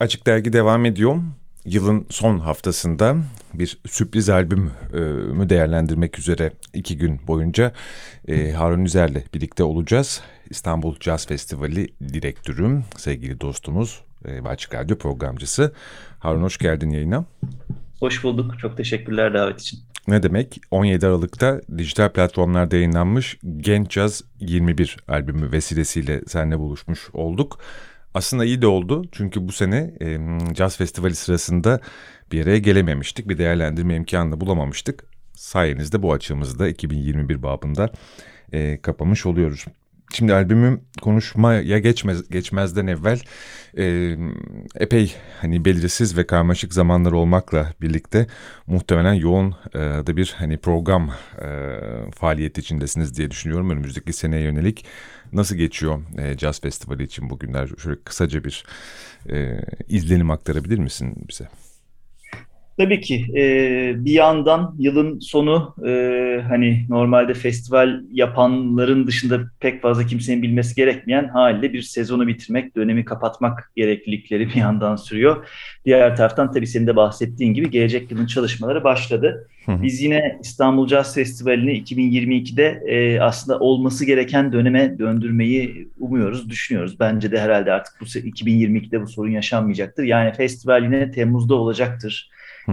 Açık Dergi devam ediyor. Yılın son haftasında bir sürpriz albümü değerlendirmek üzere iki gün boyunca e, Harun Üzer'le birlikte olacağız. İstanbul Jazz Festivali direktörüm, sevgili dostumuz e, ve Açık Radyo programcısı. Harun hoş geldin yayına. Hoş bulduk. Çok teşekkürler davet için. Ne demek? 17 Aralık'ta dijital platformlarda yayınlanmış Genç Jazz 21 albümü vesilesiyle seninle buluşmuş olduk. Aslında iyi de oldu çünkü bu sene e, Jazz Festivali sırasında bir araya gelememiştik. Bir değerlendirme imkanı da bulamamıştık. Sayenizde bu açığımızı da 2021 babında e, kapamış oluyoruz. Şimdi albümüm konuşmaya geçmez geçmezden evvel e, epey hani belirsiz ve karmaşık zamanlar olmakla birlikte muhtemelen yoğun e, da bir hani program e, faaliyeti içindesiniz diye düşünüyorum önümüzdeki seneye yönelik. Nasıl geçiyor e, Jazz Festivali için bugünler? Şöyle kısaca bir e, izlenim aktarabilir misin bize? Tabii ki e, bir yandan yılın sonu e, hani normalde festival yapanların dışında pek fazla kimsenin bilmesi gerekmeyen haliyle bir sezonu bitirmek, dönemi kapatmak gereklilikleri bir yandan sürüyor. Diğer taraftan tabii senin de bahsettiğin gibi gelecek yılın çalışmaları başladı. Biz yine İstanbul Jazz Festivali'ni 2022'de e, aslında olması gereken döneme döndürmeyi umuyoruz, düşünüyoruz. Bence de herhalde artık bu 2022'de bu sorun yaşanmayacaktır. Yani festival yine Temmuz'da olacaktır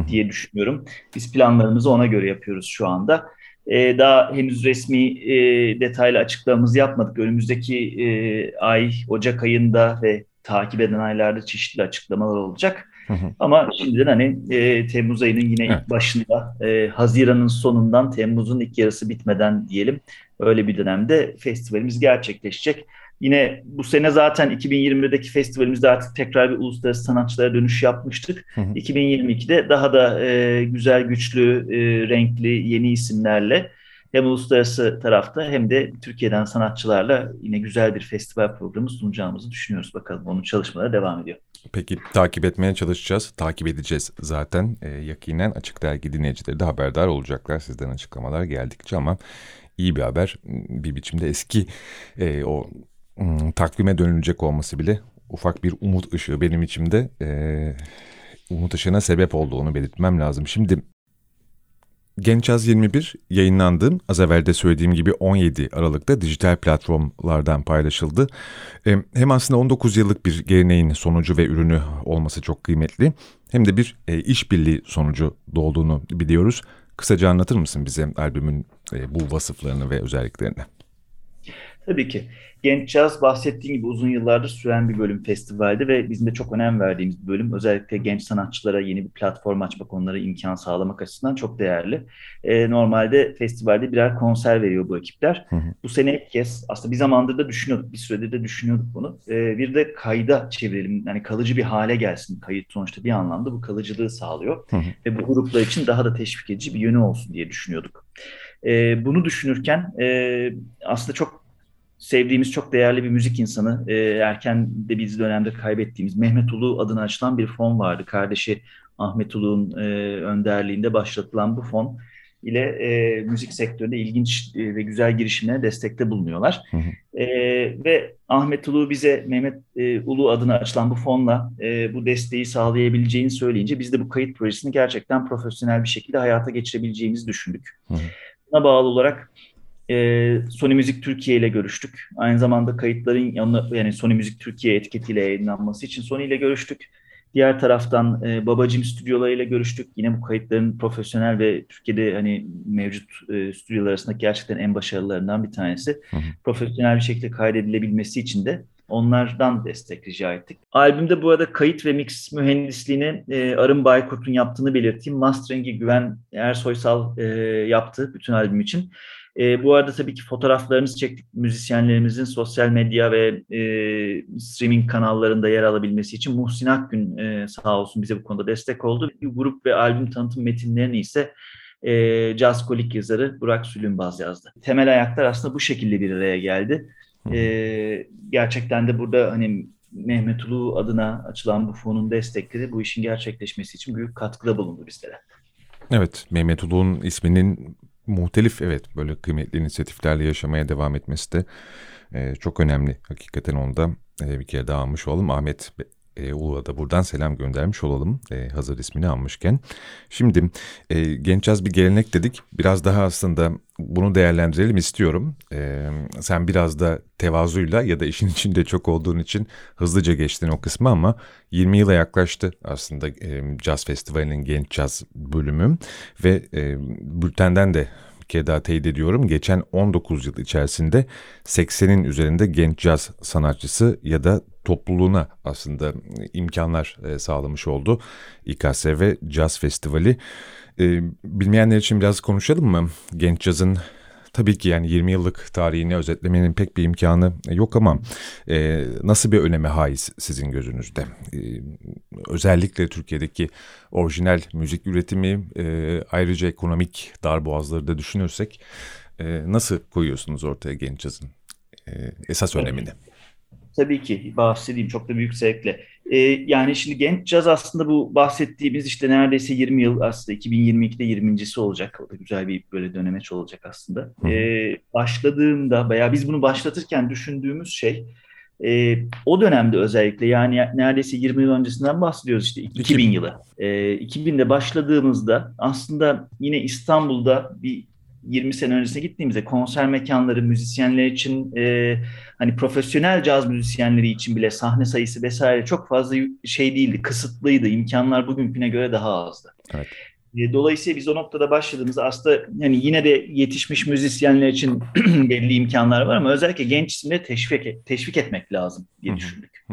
diye düşünüyorum. Biz planlarımızı ona göre yapıyoruz şu anda. Ee, daha henüz resmi e, detaylı açıklamamızı yapmadık. Önümüzdeki e, ay, Ocak ayında ve takip eden aylarda çeşitli açıklamalar olacak. Ama şimdiden hani e, Temmuz ayının yine evet. ilk başında, e, Haziran'ın sonundan Temmuz'un ilk yarısı bitmeden diyelim öyle bir dönemde festivalimiz gerçekleşecek. Yine bu sene zaten 2021'deki festivalimizde artık tekrar bir uluslararası sanatçılara dönüş yapmıştık. Hı hı. 2022'de daha da e, güzel, güçlü, e, renkli, yeni isimlerle hem uluslararası tarafta hem de Türkiye'den sanatçılarla yine güzel bir festival programı sunacağımızı düşünüyoruz. Bakalım onun çalışmaları devam ediyor. Peki takip etmeye çalışacağız. Takip edeceğiz zaten. E, yakinen Açık Dergi dinleyicileri de haberdar olacaklar sizden açıklamalar geldikçe ama iyi bir haber. Bir biçimde eski e, o hmm, takvime dönülecek olması bile ufak bir umut ışığı benim içimde. E, umut ışığına sebep olduğunu belirtmem lazım. Şimdi Genç Az 21 yayınlandı. Az evvel de söylediğim gibi 17 Aralık'ta dijital platformlardan paylaşıldı. Hem aslında 19 yıllık bir geleneğin sonucu ve ürünü olması çok kıymetli. Hem de bir e, işbirliği sonucu doğduğunu biliyoruz. Kısaca anlatır mısın bize albümün e, bu vasıflarını ve özelliklerini? Tabii ki. Genç Caz bahsettiğim gibi uzun yıllardır süren bir bölüm festivalde ve bizim de çok önem verdiğimiz bir bölüm. Özellikle genç sanatçılara yeni bir platform açmak, onlara imkan sağlamak açısından çok değerli. Ee, normalde festivalde birer konser veriyor bu ekipler. Hı hı. Bu sene ilk kez aslında bir zamandır da düşünüyorduk, bir süredir de düşünüyorduk bunu. Ee, bir de kayda çevirelim, yani kalıcı bir hale gelsin. Kayıt sonuçta bir anlamda bu kalıcılığı sağlıyor. Hı hı. Ve bu gruplar için daha da teşvik edici bir yönü olsun diye düşünüyorduk. Ee, bunu düşünürken e, aslında çok sevdiğimiz çok değerli bir müzik insanı. E, erken de biz dönemde kaybettiğimiz Mehmet Ulu adına açılan bir fon vardı. Kardeşi Ahmet Ulu'nun e, önderliğinde başlatılan bu fon ile e, müzik sektöründe ilginç e, ve güzel girişimlere destekte bulunuyorlar. Hı hı. E, ve Ahmet Ulu bize Mehmet e, Ulu adına açılan bu fonla e, bu desteği sağlayabileceğini söyleyince biz de bu kayıt projesini gerçekten profesyonel bir şekilde hayata geçirebileceğimizi düşündük. Hı hı. Buna bağlı olarak e, Sony Müzik Türkiye ile görüştük. Aynı zamanda kayıtların yanına yani Sony Müzik Türkiye etiketiyle yayınlanması için Sony ile görüştük. Diğer taraftan e, Babacım stüdyolarıyla görüştük. Yine bu kayıtların profesyonel ve Türkiye'de hani mevcut e, stüdyolar arasında gerçekten en başarılarından bir tanesi. Hı hı. Profesyonel bir şekilde kaydedilebilmesi için de onlardan destek rica ettik. Albümde bu arada kayıt ve mix mühendisliğini e, Arın Baykurt'un yaptığını belirteyim. Mastering'i Güven Ersoysal e, yaptı bütün albüm için. E, bu arada tabii ki fotoğraflarınızı çektik müzisyenlerimizin sosyal medya ve e, streaming kanallarında yer alabilmesi için Muhsin Akgün e, sağ olsun bize bu konuda destek oldu. Grup ve albüm tanıtım metinlerini ise e, Jazz Kolik yazarı Burak Sülünbaz yazdı. Temel ayaklar aslında bu şekilde bir araya geldi. E, gerçekten de burada hani Mehmet Ulu adına açılan bu fonun destekleri bu işin gerçekleşmesi için büyük katkıda bulundu bizlere. Evet, Mehmet Ulu'nun isminin muhtelif evet böyle kıymetli inisiyatiflerle yaşamaya devam etmesi de e, çok önemli. Hakikaten onda e, bir kere daha almış olalım. Ahmet E, Ulu'ya da buradan selam göndermiş olalım e, hazır ismini almışken. Şimdi e, genç yaz bir gelenek dedik. Biraz daha aslında bunu değerlendirelim istiyorum. E, sen biraz da tevazuyla ya da işin içinde çok olduğun için hızlıca geçtin o kısmı ama 20 yıla yaklaştı aslında e, Jazz Festivali'nin genç caz bölümü ve e, bültenden de kere daha teyit ediyorum. Geçen 19 yıl içerisinde 80'in üzerinde genç caz sanatçısı ya da topluluğuna aslında imkanlar e, sağlamış oldu. İKS ve Jazz Festivali. E, bilmeyenler için biraz konuşalım mı? Genç cazın tabii ki yani 20 yıllık tarihini özetlemenin pek bir imkanı yok ama e, nasıl bir öneme haiz sizin gözünüzde? E, özellikle Türkiye'deki orijinal müzik üretimi e, ayrıca ekonomik darboğazları da düşünürsek e, nasıl koyuyorsunuz ortaya genç cazın e, esas önemini? Tabii ki bahsedeyim çok da büyük zevkle. Ee, yani şimdi genç caz aslında bu bahsettiğimiz işte neredeyse 20 yıl aslında 2022'de 20.si olacak. O da güzel bir böyle dönemeç olacak aslında. Ee, başladığında veya biz bunu başlatırken düşündüğümüz şey e, o dönemde özellikle yani neredeyse 20 yıl öncesinden bahsediyoruz işte 2000, 2000 yılı. E, 2000'de başladığımızda aslında yine İstanbul'da bir 20 sene öncesine gittiğimizde konser mekanları müzisyenler için e, hani profesyonel caz müzisyenleri için bile sahne sayısı vesaire çok fazla şey değildi, kısıtlıydı. İmkanlar bugünküne göre daha azdı. Evet. E, dolayısıyla biz o noktada başladığımızda aslında yani yine de yetişmiş müzisyenler için belli imkanlar var ama özellikle genç isimleri teşvik, teşvik etmek lazım diye düşündük.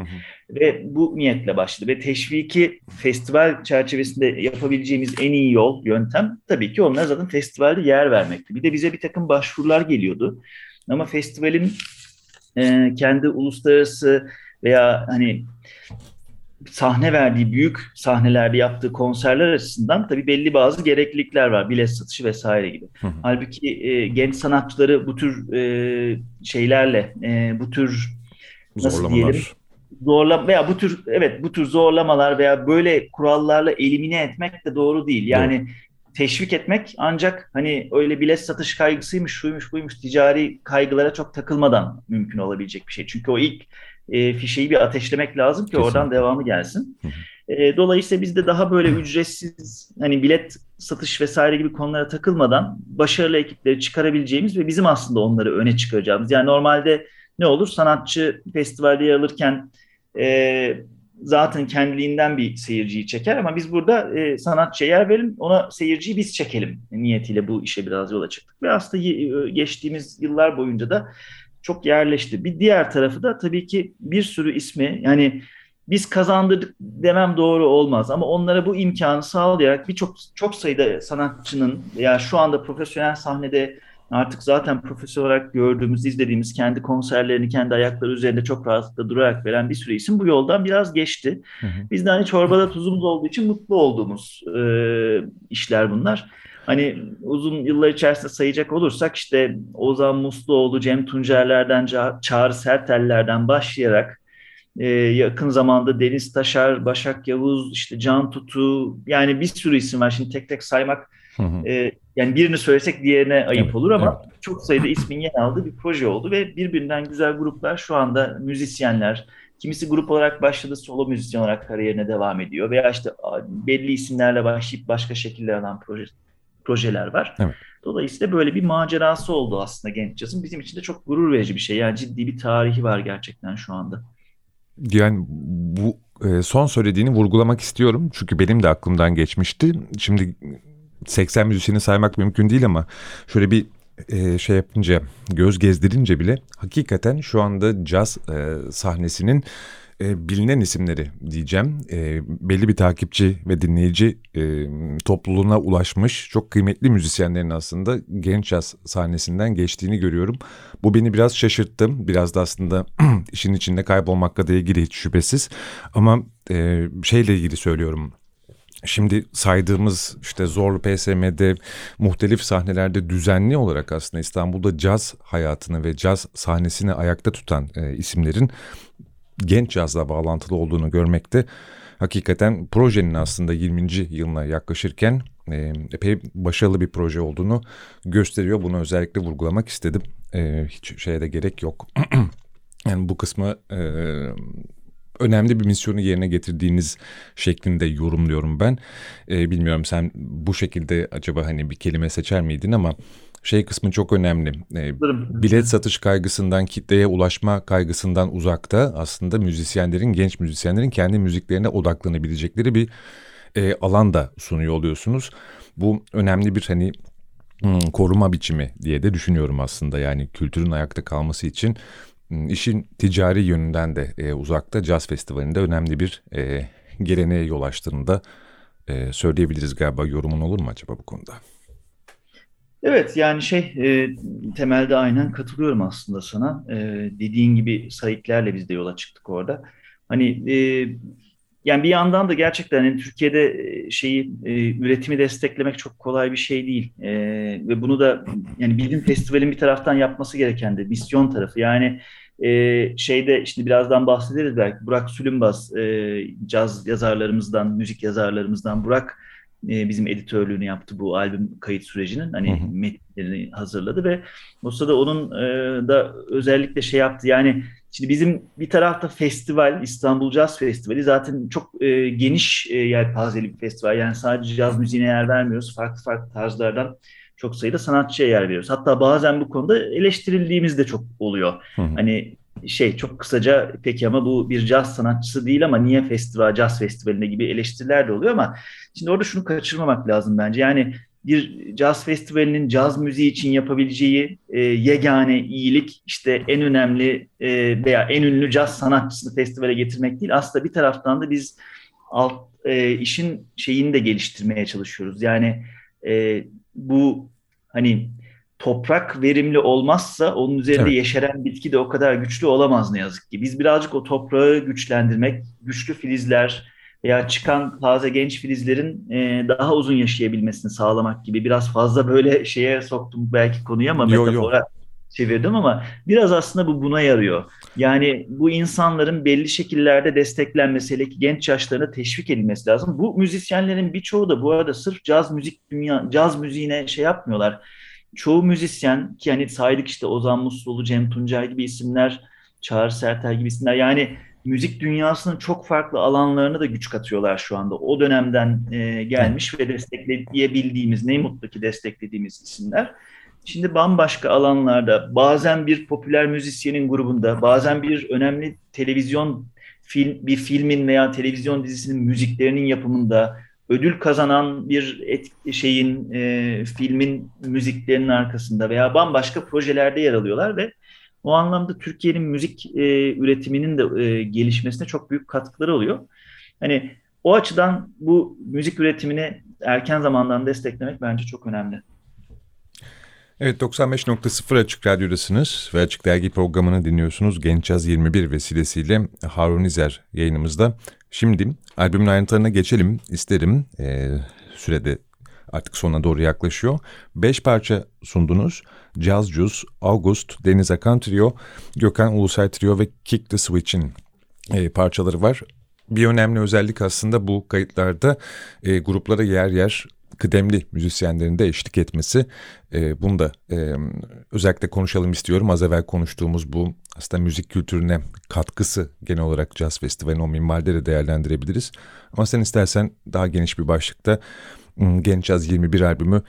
Ve bu niyetle başladı. Ve teşviki festival çerçevesinde yapabileceğimiz en iyi yol, yöntem tabii ki onlara zaten festivalde yer vermekti. Bir de bize bir takım başvurular geliyordu. Ama festivalin e, kendi uluslararası veya hani sahne verdiği büyük sahnelerde yaptığı konserler açısından tabii belli bazı gereklilikler var. Bilet satışı vesaire gibi. Hı hı. Halbuki e, genç sanatçıları bu tür e, şeylerle, e, bu tür nasıl Zorlamalar. diyelim zorla veya bu tür evet bu tür zorlamalar veya böyle kurallarla elimine etmek de doğru değil. Yani doğru. teşvik etmek ancak hani öyle bilet satış kaygısıymış, şuymuş, buymuş ticari kaygılara çok takılmadan mümkün olabilecek bir şey. Çünkü o ilk e, fişeyi bir ateşlemek lazım ki Kesinlikle. oradan devamı gelsin. E, dolayısıyla biz de daha böyle ücretsiz hani bilet satış vesaire gibi konulara takılmadan başarılı ekipleri çıkarabileceğimiz ve bizim aslında onları öne çıkaracağımız. Yani normalde ne olur sanatçı festivalde yer alırken e, zaten kendiliğinden bir seyirciyi çeker ama biz burada e, sanatçıya yer verin ona seyirciyi biz çekelim niyetiyle bu işe biraz yola çıktık ve aslında e, geçtiğimiz yıllar boyunca da çok yerleşti. Bir diğer tarafı da tabii ki bir sürü ismi yani biz kazandırdık demem doğru olmaz ama onlara bu imkanı sağlayarak birçok çok sayıda sanatçının veya şu anda profesyonel sahnede artık zaten profesyonel olarak gördüğümüz, izlediğimiz kendi konserlerini kendi ayakları üzerinde çok rahatlıkla durarak veren bir sürü isim bu yoldan biraz geçti. Hı hı. Biz de hani çorbada tuzumuz olduğu için mutlu olduğumuz e, işler bunlar. Hani uzun yıllar içerisinde sayacak olursak işte Ozan Musluoğlu, Cem Tuncerlerden, Çağrı Sertellerden başlayarak e, yakın zamanda Deniz Taşar, Başak Yavuz, işte Can Tutu yani bir sürü isim var. Şimdi tek tek saymak hı hı. E, yani birini söylesek diğerine ayıp evet, olur ama evet. çok sayıda ismin yer aldığı bir proje oldu ve birbirinden güzel gruplar şu anda müzisyenler, kimisi grup olarak başladı solo müzisyen olarak kariyerine devam ediyor veya işte belli isimlerle başlayıp başka şekiller alan proje, projeler var. Evet. Dolayısıyla böyle bir macerası oldu aslında genç cazın. Bizim için de çok gurur verici bir şey. Yani ciddi bir tarihi var gerçekten şu anda. Yani bu e, son söylediğini vurgulamak istiyorum. Çünkü benim de aklımdan geçmişti. Şimdi 80 müzisyeni saymak mümkün değil ama şöyle bir e, şey yapınca göz gezdirince bile hakikaten şu anda caz e, sahnesinin e, bilinen isimleri diyeceğim. E, belli bir takipçi ve dinleyici e, topluluğuna ulaşmış çok kıymetli müzisyenlerin aslında genç caz sahnesinden geçtiğini görüyorum. Bu beni biraz şaşırttı. Biraz da aslında işin içinde kaybolmakla da ilgili hiç şüphesiz. Ama e, şeyle ilgili söylüyorum. Şimdi saydığımız işte Zorlu PSM'de muhtelif sahnelerde düzenli olarak aslında İstanbul'da caz hayatını ve caz sahnesini ayakta tutan e, isimlerin genç cazla bağlantılı olduğunu görmekte hakikaten projenin aslında 20. yılına yaklaşırken e, epey başarılı bir proje olduğunu gösteriyor. Bunu özellikle vurgulamak istedim. E, hiç şeye de gerek yok. yani bu kısmı e, önemli bir misyonu yerine getirdiğiniz şeklinde yorumluyorum ben. E, bilmiyorum sen bu şekilde acaba hani bir kelime seçer miydin ama şey kısmı çok önemli. E, bilet satış kaygısından kitleye ulaşma kaygısından uzakta aslında müzisyenlerin, genç müzisyenlerin kendi müziklerine odaklanabilecekleri bir e, alan da sunuyor oluyorsunuz. Bu önemli bir hani hmm, koruma biçimi diye de düşünüyorum aslında. Yani kültürün ayakta kalması için hmm, işin ticari yönünden de e, uzakta Jazz Festivali'nde önemli bir e, geleneğe yol açtığını da e, söyleyebiliriz galiba. Yorumun olur mu acaba bu konuda? Evet yani şey e, temelde aynen katılıyorum aslında sana. E, dediğin gibi sayıklarla biz de yola çıktık orada. Hani e, yani bir yandan da gerçekten yani Türkiye'de e, şeyi e, üretimi desteklemek çok kolay bir şey değil. E, ve bunu da yani Bilim Festival'in bir taraftan yapması gereken de misyon tarafı. Yani e, şeyde işte birazdan bahsederiz belki Burak Sülünbaz e, caz yazarlarımızdan, müzik yazarlarımızdan Burak e, bizim editörlüğünü yaptı bu albüm kayıt sürecinin. Hani metnlerini hazırladı ve o sırada onun e, da özellikle şey yaptı. Yani şimdi bizim bir tarafta festival, İstanbul Jazz Festivali zaten çok e, geniş e, yelpazeli bir festival. Yani sadece caz müziğine yer vermiyoruz. Farklı farklı tarzlardan çok sayıda sanatçıya yer veriyoruz. Hatta bazen bu konuda eleştirildiğimiz de çok oluyor. Hı hı. Hani şey çok kısaca peki ama bu bir caz sanatçısı değil ama niye festival, caz festivaline gibi eleştiriler de oluyor ama şimdi orada şunu kaçırmamak lazım bence. Yani bir caz festivalinin caz müziği için yapabileceği e, yegane iyilik işte en önemli e, veya en ünlü caz sanatçısını festivale getirmek değil. Aslında bir taraftan da biz alt e, işin şeyini de geliştirmeye çalışıyoruz. Yani e, bu hani toprak verimli olmazsa onun üzerinde evet. yeşeren bitki de o kadar güçlü olamaz ne yazık ki. Biz birazcık o toprağı güçlendirmek, güçlü filizler veya çıkan taze genç filizlerin e, daha uzun yaşayabilmesini sağlamak gibi biraz fazla böyle şeye soktum belki konuyu ama yo, metafora yo. çevirdim ama biraz aslında bu buna yarıyor. Yani bu insanların belli şekillerde desteklenmesi, hele ki genç yaşlarına teşvik edilmesi lazım. Bu müzisyenlerin birçoğu da bu arada sırf caz müzik dünya caz müziğine şey yapmıyorlar çoğu müzisyen ki hani saydık işte Ozan Musluoğlu, Cem Tuncay gibi isimler, Çağrı Sertel gibi isimler yani müzik dünyasının çok farklı alanlarına da güç katıyorlar şu anda. O dönemden e, gelmiş ve destekleyebildiğimiz, ne mutlu ki desteklediğimiz isimler. Şimdi bambaşka alanlarda bazen bir popüler müzisyenin grubunda, bazen bir önemli televizyon film, bir filmin veya televizyon dizisinin müziklerinin yapımında, ödül kazanan bir et, şeyin e, filmin müziklerinin arkasında veya bambaşka projelerde yer alıyorlar ve o anlamda Türkiye'nin müzik e, üretiminin de e, gelişmesine çok büyük katkıları oluyor. Hani o açıdan bu müzik üretimini erken zamandan desteklemek bence çok önemli. Evet 95.0 Açık Radyo'dasınız ve Açık Dergi programını dinliyorsunuz. Genç Yaz 21 vesilesiyle Harun İzer yayınımızda. Şimdi albümün ayrıntılarına geçelim isterim. Ee, sürede artık sona doğru yaklaşıyor. Beş parça sundunuz. Jazz Juice, August, Deniz Akan Trio, Gökhan Ulusay Trio ve Kick the Switch'in e, parçaları var. Bir önemli özellik aslında bu kayıtlarda e, gruplara yer yer kıdemli müzisyenlerin de eşlik etmesi. E, bunu da e, özellikle konuşalım istiyorum. Az evvel konuştuğumuz bu aslında müzik kültürüne katkısı genel olarak Jazz Festivali'nin o minvalde de değerlendirebiliriz. Ama sen istersen daha geniş bir başlıkta Genç Jazz 21 albümü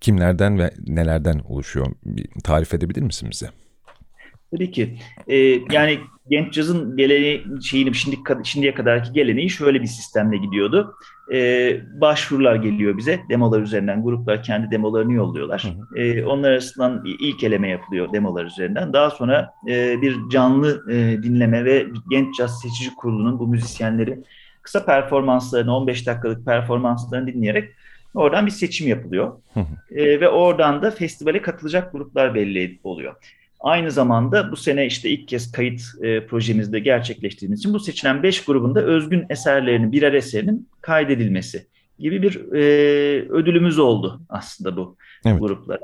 kimlerden ve nelerden oluşuyor? Bir tarif edebilir misin bize? Tabii ki. Ee, yani genç cazın geleneği şeyini şimdi şimdiye kadarki geleneği şöyle bir sistemle gidiyordu. Ee, başvurular geliyor bize demolar üzerinden gruplar kendi demolarını yolluyorlar. Ee, onlar arasından ilk eleme yapılıyor demolar üzerinden. Daha sonra e, bir canlı e, dinleme ve genç caz seçici kurulunun bu müzisyenleri kısa performanslarını 15 dakikalık performanslarını dinleyerek oradan bir seçim yapılıyor. Ee, ve oradan da festivale katılacak gruplar belli oluyor. Aynı zamanda bu sene işte ilk kez kayıt e, projemizde gerçekleştiğimiz için bu seçilen beş grubunda özgün eserlerinin birer eserinin kaydedilmesi gibi bir e, ödülümüz oldu aslında bu evet. gruplara.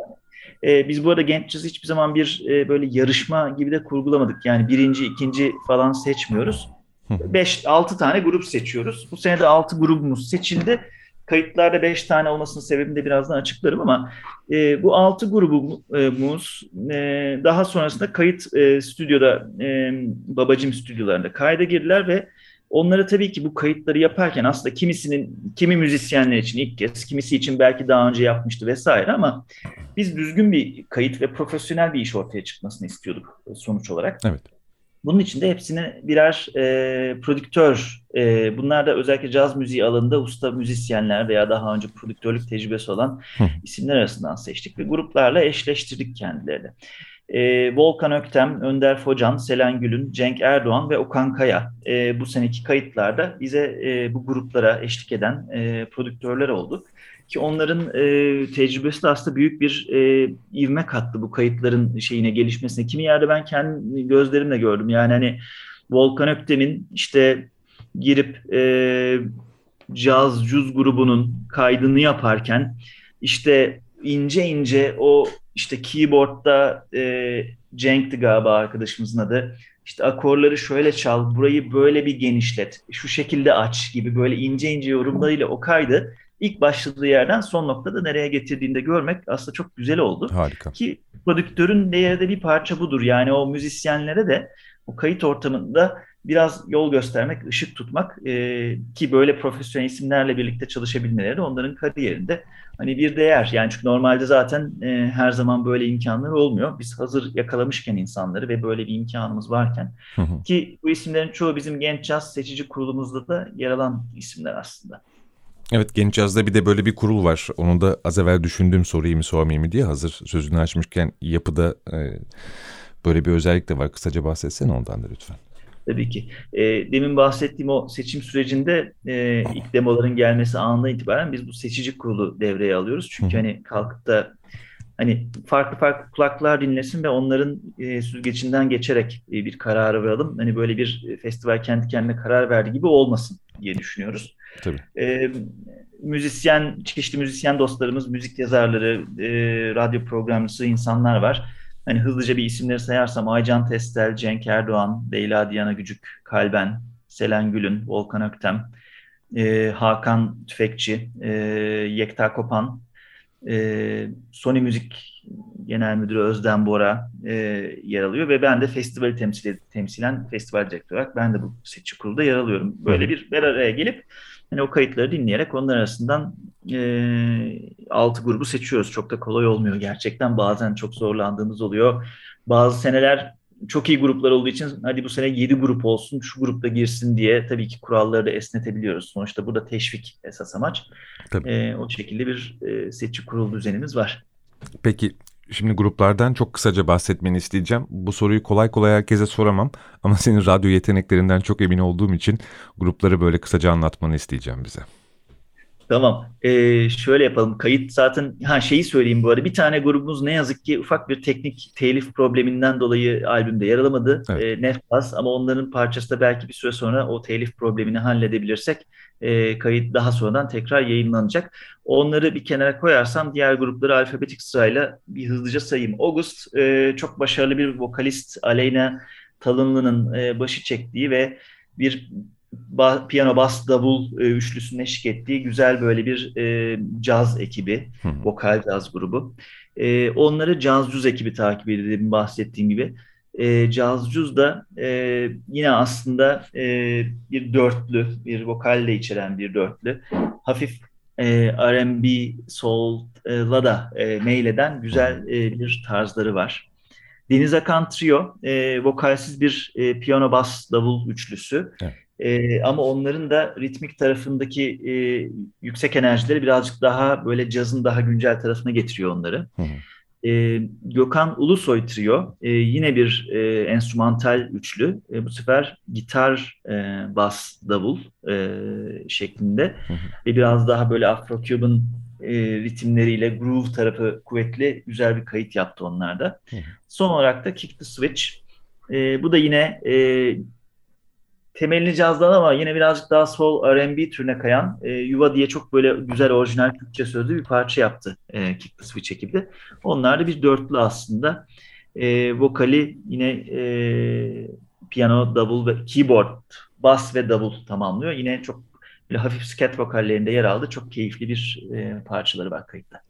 E, biz bu arada Genç Caz hiçbir zaman bir e, böyle yarışma gibi de kurgulamadık. Yani birinci, ikinci falan seçmiyoruz. Beş, altı tane grup seçiyoruz. Bu sene de altı grubumuz seçildi. Kayıtlarda beş tane olmasının sebebini de birazdan açıklarım ama e, bu altı grubumuz e, daha sonrasında kayıt e, stüdyoda e, babacım stüdyolarında kayda girdiler ve onları tabii ki bu kayıtları yaparken aslında kimisinin kimi müzisyenler için ilk kez, kimisi için belki daha önce yapmıştı vesaire ama biz düzgün bir kayıt ve profesyonel bir iş ortaya çıkmasını istiyorduk sonuç olarak. Evet. Bunun için de hepsine birer e, prodüktör, e, bunlar da özellikle caz müziği alanında usta müzisyenler veya daha önce prodüktörlük tecrübesi olan isimler arasından seçtik ve gruplarla eşleştirdik kendilerini. E, Volkan Öktem, Önder Focan, Selen Gül'ün, Cenk Erdoğan ve Okan Kaya e, bu seneki kayıtlarda bize e, bu gruplara eşlik eden e, prodüktörler oldu. Ki onların e, tecrübesi de aslında büyük bir e, ivme kattı bu kayıtların şeyine gelişmesine. Kimi yerde ben kendi gözlerimle gördüm. Yani hani Volkan Öktem'in işte girip e, Caz Cuz grubunun kaydını yaparken işte ince ince o işte keyboardda e, Cenk'ti galiba arkadaşımızın adı. İşte akorları şöyle çal, burayı böyle bir genişlet, şu şekilde aç gibi böyle ince ince yorumlarıyla o kaydı ilk başladığı yerden son noktada nereye getirdiğinde görmek aslında çok güzel oldu. Harika. Ki prodüktörün değeri de bir parça budur. Yani o müzisyenlere de o kayıt ortamında biraz yol göstermek, ışık tutmak e, ki böyle profesyonel isimlerle birlikte çalışabilmeleri onların kariyerinde hani bir değer. Yani çünkü normalde zaten e, her zaman böyle imkanlar olmuyor. Biz hazır yakalamışken insanları ve böyle bir imkanımız varken ki bu isimlerin çoğu bizim genç caz seçici kurulumuzda da yer alan isimler aslında. Evet Genç Yaz'da bir de böyle bir kurul var. Onu da az evvel düşündüğüm sorayım mı sormayayım mı diye hazır sözünü açmışken yapıda e, böyle bir özellik de var. Kısaca bahsetsene ondan da lütfen. Tabii ki. E, demin bahsettiğim o seçim sürecinde e, ilk demoların gelmesi anından itibaren biz bu seçici kurulu devreye alıyoruz. Çünkü hani kalkıp da hani farklı farklı kulaklar dinlesin ve onların e, süzgecinden geçerek e, bir kararı verelim. Hani böyle bir festival kendi kendine karar verdi gibi olmasın diye düşünüyoruz. Tabii. E, müzisyen, çeşitli müzisyen dostlarımız, müzik yazarları, e, radyo programcısı insanlar var. Hani hızlıca bir isimleri sayarsam Aycan Testel, Cenk Erdoğan, Leyla Diana Gücük, Kalben, Selen Gülün, Volkan Öktem, e, Hakan Tüfekçi, e, Yekta Kopan, e, Sony Müzik Genel Müdürü Özden Bora e, yer alıyor ve ben de festivali temsil temsilen festival direktörü olarak ben de bu seçici kurulda yer alıyorum. Böyle bir bir araya gelip hani o kayıtları dinleyerek onlar arasından e, altı grubu seçiyoruz. Çok da kolay olmuyor gerçekten. Bazen çok zorlandığımız oluyor. Bazı seneler çok iyi gruplar olduğu için hadi bu sene 7 grup olsun, şu grupta girsin diye tabii ki kuralları da esnetebiliyoruz. Sonuçta burada teşvik esas amaç. Tabii. E, o şekilde bir e, seçici kurul düzenimiz var. Peki Şimdi gruplardan çok kısaca bahsetmeni isteyeceğim. Bu soruyu kolay kolay herkese soramam ama senin radyo yeteneklerinden çok emin olduğum için grupları böyle kısaca anlatmanı isteyeceğim bize. Tamam. Ee, şöyle yapalım. Kayıt zaten ha şeyi söyleyeyim bu arada. Bir tane grubumuz ne yazık ki ufak bir teknik telif probleminden dolayı albümde yer alamadı. Evet. Ee, Nefas ama onların parçası da belki bir süre sonra o telif problemini halledebilirsek e, kayıt daha sonradan tekrar yayınlanacak. Onları bir kenara koyarsam diğer grupları alfabetik sırayla bir hızlıca sayayım. August e, çok başarılı bir vokalist Aleyna Talınlı'nın e, başı çektiği ve bir ba piyano, bas, davul e, üçlüsünün eşlik ettiği güzel böyle bir e, caz ekibi, Hı. vokal caz grubu. E, onları Caz Cuz ekibi takip ediyor bahsettiğim gibi. E, Caz Cuz da e, yine aslında e, bir dörtlü, bir vokal de içeren bir dörtlü. Hafif e, R&B, soul'la da e, meyleden güzel e, bir tarzları var. Deniz Akan Trio, e, vokalsiz bir e, piyano, bas, davul üçlüsü. Evet. E, ama onların da ritmik tarafındaki e, yüksek enerjileri birazcık daha böyle cazın daha güncel tarafına getiriyor onları. Hı hı. E, Gökhan Ulusoy Trio e, yine bir e, enstrümantal üçlü. E, bu sefer gitar, e, bas, davul e, şeklinde hı hı. ve biraz daha böyle Afro-Cuban e, ritimleriyle groove tarafı kuvvetli güzel bir kayıt yaptı onlar da. Hı hı. Son olarak da Kick the Switch. E, bu da yine e, temelini cazdan ama yine birazcık daha soul R&B türüne kayan e, Yuva diye çok böyle güzel orijinal Türkçe sözlü bir parça yaptı e, Kick the Switch ekibi. Onlar da bir dörtlü aslında. E, vokali yine e, piyano, davul ve keyboard, bas ve davul tamamlıyor. Yine çok böyle hafif scat vokallerinde yer aldı. Çok keyifli bir e, parçaları var kayıtta.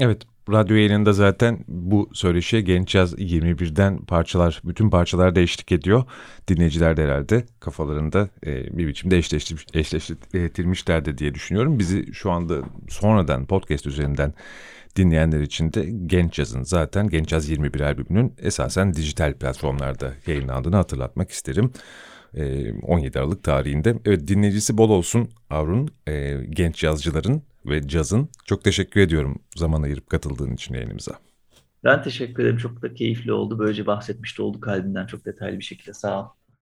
Evet, radyo yayınında zaten bu söyleşiye Genç Yaz 21'den parçalar, bütün parçalar da eşlik ediyor. Dinleyiciler de herhalde kafalarında e, bir biçimde eşleştirmiş, eşleştirmişlerdi diye düşünüyorum. Bizi şu anda sonradan podcast üzerinden dinleyenler için de Genç Yaz'ın zaten Genç Yaz 21 albümünün esasen dijital platformlarda yayınlandığını hatırlatmak isterim. 17 Aralık tarihinde. Evet dinleyicisi bol olsun Avrun genç yazcıların ve cazın. Çok teşekkür ediyorum zaman ayırıp katıldığın için yayınımıza. Ben teşekkür ederim. Çok da keyifli oldu. Böylece bahsetmiş de olduk kalbimden çok detaylı bir şekilde. Sağ ol.